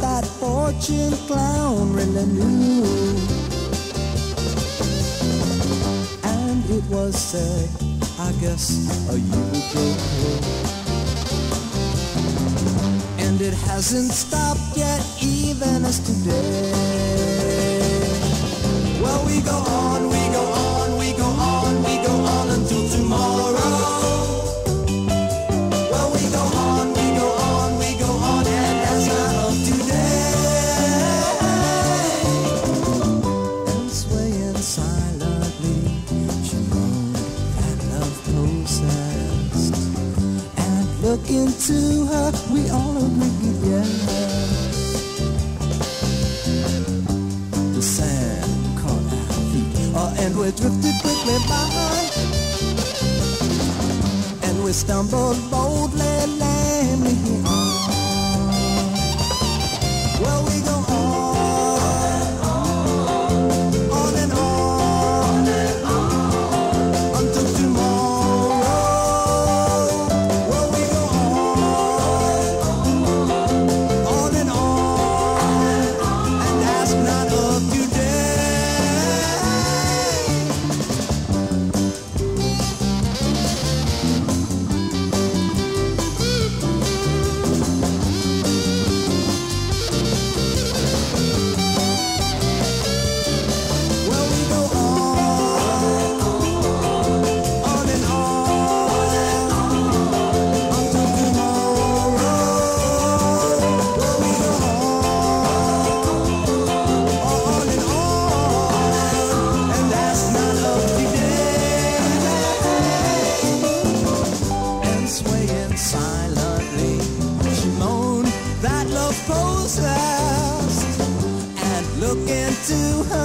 That fortune clown really knew. And it was said, I guess, a year ago. And it hasn't stopped yet, even as today. Look into her, we all agree, yes. The sand caught our feet, uh, and we drifted quickly by. And we stumbled boldly, lamely on. Well, we. looking to her.